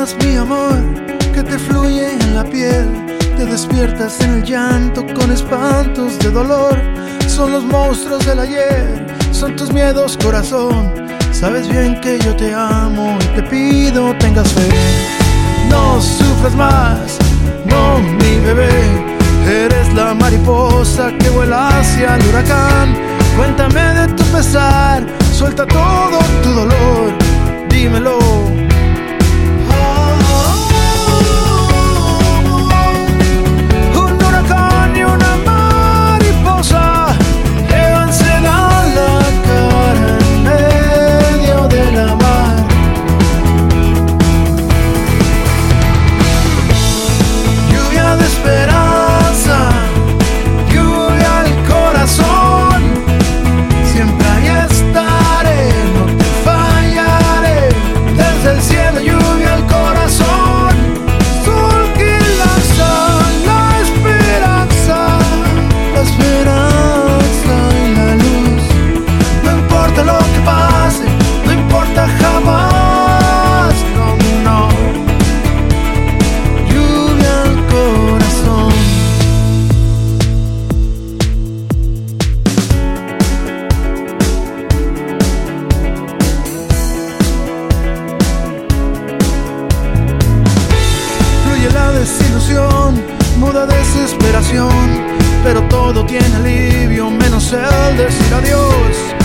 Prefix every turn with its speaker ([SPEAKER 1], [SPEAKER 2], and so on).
[SPEAKER 1] das mi amor que te fluye en la piel. Te despiertas en el llanto con espantos de dolor. Son los monstruos del ayer, son tus miedos, corazón. Sabes bien que yo te amo y te pido tengas fe. No sufras más, no mi bebé. Eres la mariposa que vuela hacia el huracán. Cuéntame de tu pesar, suelta todo tu dolor, dímelo desilusión, muda desesperación, pero todo tiene alivio menos el decir adiós.